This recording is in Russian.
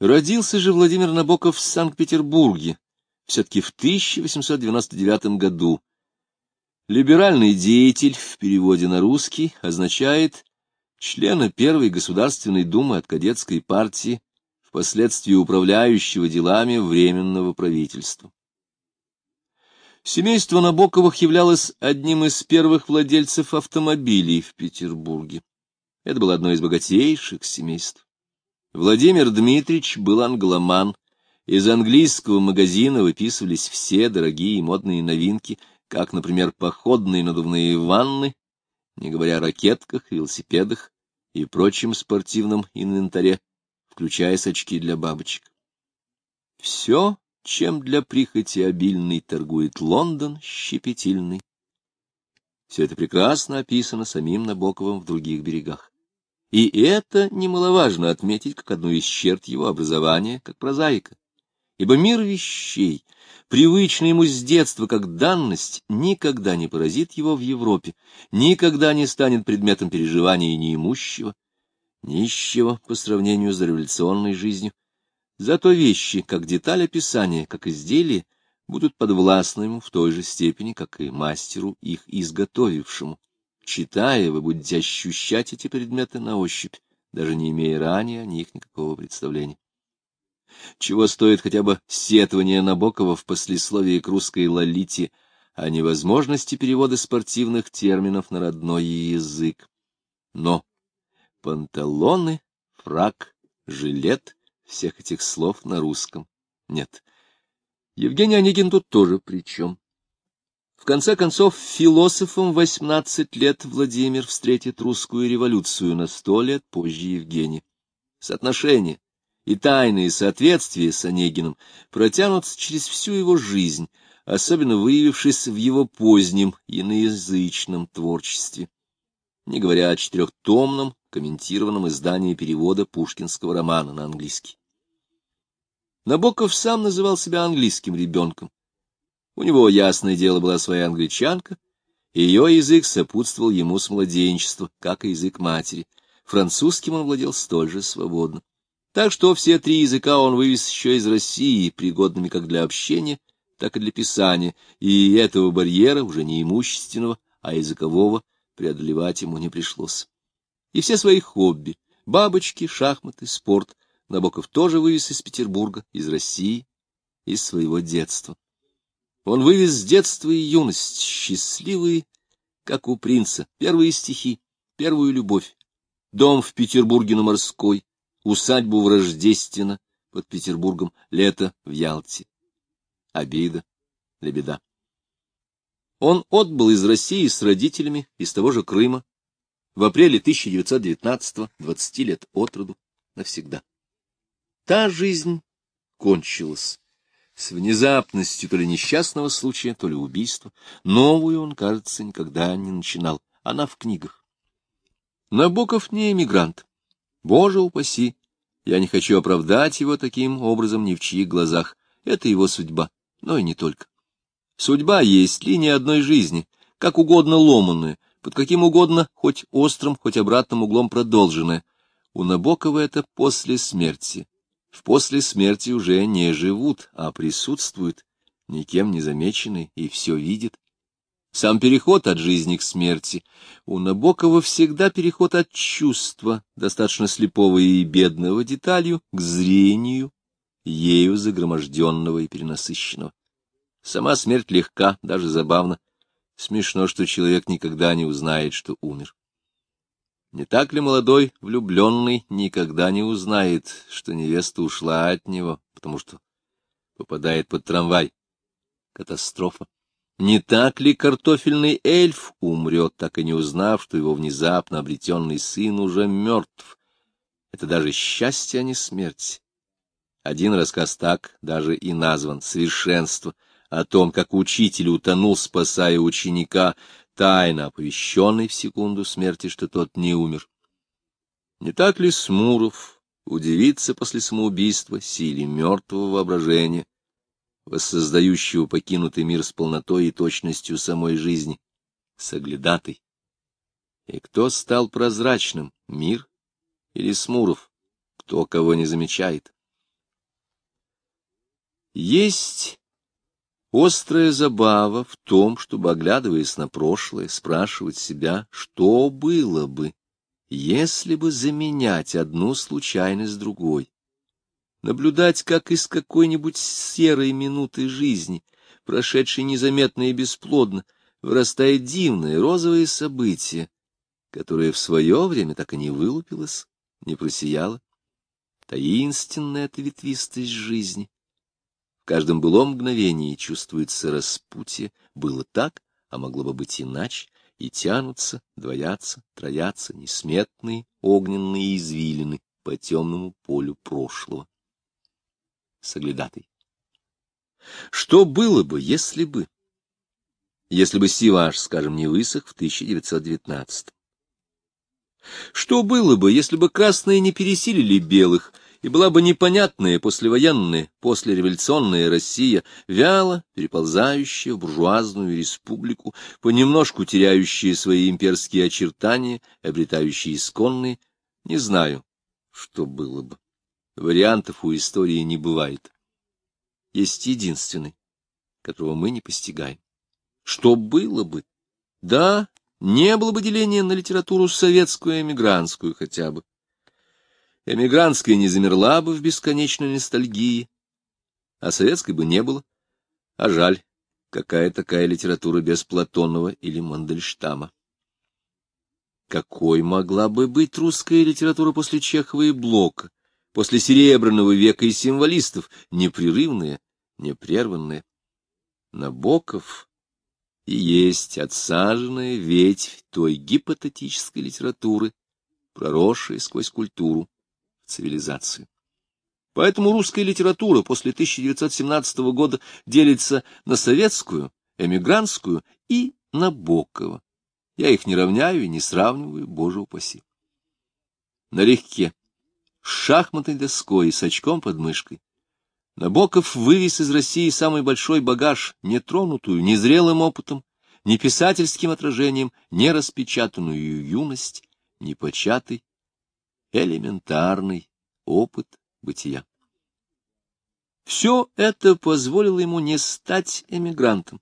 Родился же Владимир Набоков в Санкт-Петербурге, все-таки в 1899 году. Либеральный деятель в переводе на русский означает члена Первой Государственной Думы от кадетской партии, впоследствии управляющего делами Временного правительства. Семейство Набоковых являлось одним из первых владельцев автомобилей в Петербурге. Это было одно из богатейших семейств. Владимир Дмитриевич был англоман. Из английского магазина выписывались все дорогие и модные новинки, как, например, походные надувные ванны, не говоря о ракетках, велосипедах и прочем спортивном инвентаре, включая сачки для бабочек. Все, чем для прихоти обильный торгует Лондон щепетильный. Все это прекрасно описано самим Набоковым в других берегах. И это немаловажно отметить как одну из черт его образования, как прозаика. Ибо мир вещей, привычный ему с детства как данность, никогда не поразит его в Европе, никогда не станет предметом переживания неимущего, нищего по сравнению с революционной жизнью. Зато вещи, как деталь описания, как изделие, будут подвластны ему в той же степени, как и мастеру, их изготовившему. Читая, вы будете ощущать эти предметы на ощупь, даже не имея ранее о них никакого представления. Чего стоит хотя бы сетование Набокова в послесловии к русской лолите о невозможности перевода спортивных терминов на родной язык. Но панталоны, фрак, жилет — всех этих слов на русском нет. Евгений Онегин тут тоже при чем. В конце концов, философом 18 лет Владимир встретит русскую революцию на сто лет позже Евгения. Соотношение и тайные соответствия с Онегиным протянутся через всю его жизнь, особенно выявившись в его позднем иноязычном творчестве, не говоря о четырехтомном комментированном издании перевода пушкинского романа на английский. Набоков сам называл себя английским ребенком, у него, ясное дело, была своя англичанка, и ее язык сопутствовал ему с младенчества, как и язык матери. Французским он владел столь же свободно. Так что все три языка он вывез еще из России, пригодными как для общения, так и для писания, и этого барьера, уже не имущественного, а языкового, преодолевать ему не пришлось. И все свои хобби — бабочки, шахматы, спорт — Набоков тоже вывез из Петербурга, из России, из своего детства. Он вывез с детства и юность, счастливые, как у принца, первые стихи, первую любовь, дом в Петербурге на Морской, усадьбу в Рождественно под Петербургом, лето в Ялте. Обида, лебеда. Он отбыл из России с родителями из того же Крыма в апреле 1919-го, 20 лет от роду, навсегда. Та жизнь кончилась с внезапностью то ли несчастного случая, то ли убийства. Новую он, кажется, никогда не начинал. Она в книгах. Набоков не эмигрант. Боже упаси! Я не хочу оправдать его таким образом ни в чьих глазах. Это его судьба, но и не только. Судьба есть линия одной жизни, как угодно ломанная, под каким угодно, хоть острым, хоть обратным углом продолженная. У Набокова это после смерти, в после смерти уже не живут, а присутствуют, никем не замечены, и все видят. Сам переход от жизни к смерти у Набокова всегда переход от чувства, достаточно слепого и бедного деталью, к зрению, ею загроможденного и перенасыщенного. Сама смерть легка, даже забавна. Смешно, что человек никогда не узнает, что умер. Не так ли молодой влюбленный никогда не узнает, что невеста ушла от него, потому что попадает под трамвай? Катастрофа. Не так ли картофельный эльф умрет, так и не узнав, что его внезапно обретенный сын уже мертв? Это даже счастье, а не смерть. Один рассказ так даже и назван «Совершенство», о том, как учитель утонул, спасая ученика, тайно оповещенный в секунду смерти, что тот не умер. Не так ли Смуров удивится после самоубийства силе мертвого воображения, воссоздающего покинутый мир с полнотой и точностью самой жизни, соглядатой? И кто стал прозрачным, мир или Смуров, кто кого не замечает? Есть острая забава в том, чтобы, оглядываясь на прошлое, спрашивать себя, что было бы, если бы заменять одну случайность другой. Наблюдать, как из какой-нибудь серой минуты жизни, прошедшей незаметно и бесплодно, вырастает дивное розовое событие, которое в свое время так и не вылупилось, не просияло. Таинственная эта ветвистость жизни. В каждом былом мгновении чувствуется распутье. Было так, а могло бы быть иначе, и тянутся, двоятся, троятся несметные огненные извилины по темному полю прошлого. Соглядатый. Что было бы, если бы... Если бы Сиваш, скажем, не высох в 1919 -м? Что было бы, если бы красные не пересилили белых, и была бы непонятная послевоенная, послереволюционная Россия, вяло переползающая в буржуазную республику, понемножку теряющая свои имперские очертания, обретающая исконные, не знаю, что было бы. Вариантов у истории не бывает. Есть единственный, которого мы не постигаем. Что было бы? Да, не было бы деления на литературу советскую и эмигрантскую хотя бы. Эмигрантская не замерла бы в бесконечной ностальгии, а советской бы не было. А жаль, какая такая литература без Платонова или Мандельштама. Какой могла бы быть русская литература после Чехова и Блока, после Серебряного века и символистов, непрерывная, непрерванная? Набоков и есть отсаженная ветвь той гипотетической литературы, проросшей сквозь культуру в цивилизацию. Поэтому русская литература после 1917 года делится на советскую, эмигрантскую и Набокова. Я их не равняю и не сравниваю, боже упаси. Налегке, с шахматной доской и с очком под мышкой, Набоков вывез из России самый большой багаж, нетронутую ни зрелым опытом, ни писательским отражением, ни распечатанную юность, ни початый, элементарный опыт бытия. Все это позволило ему не стать эмигрантом,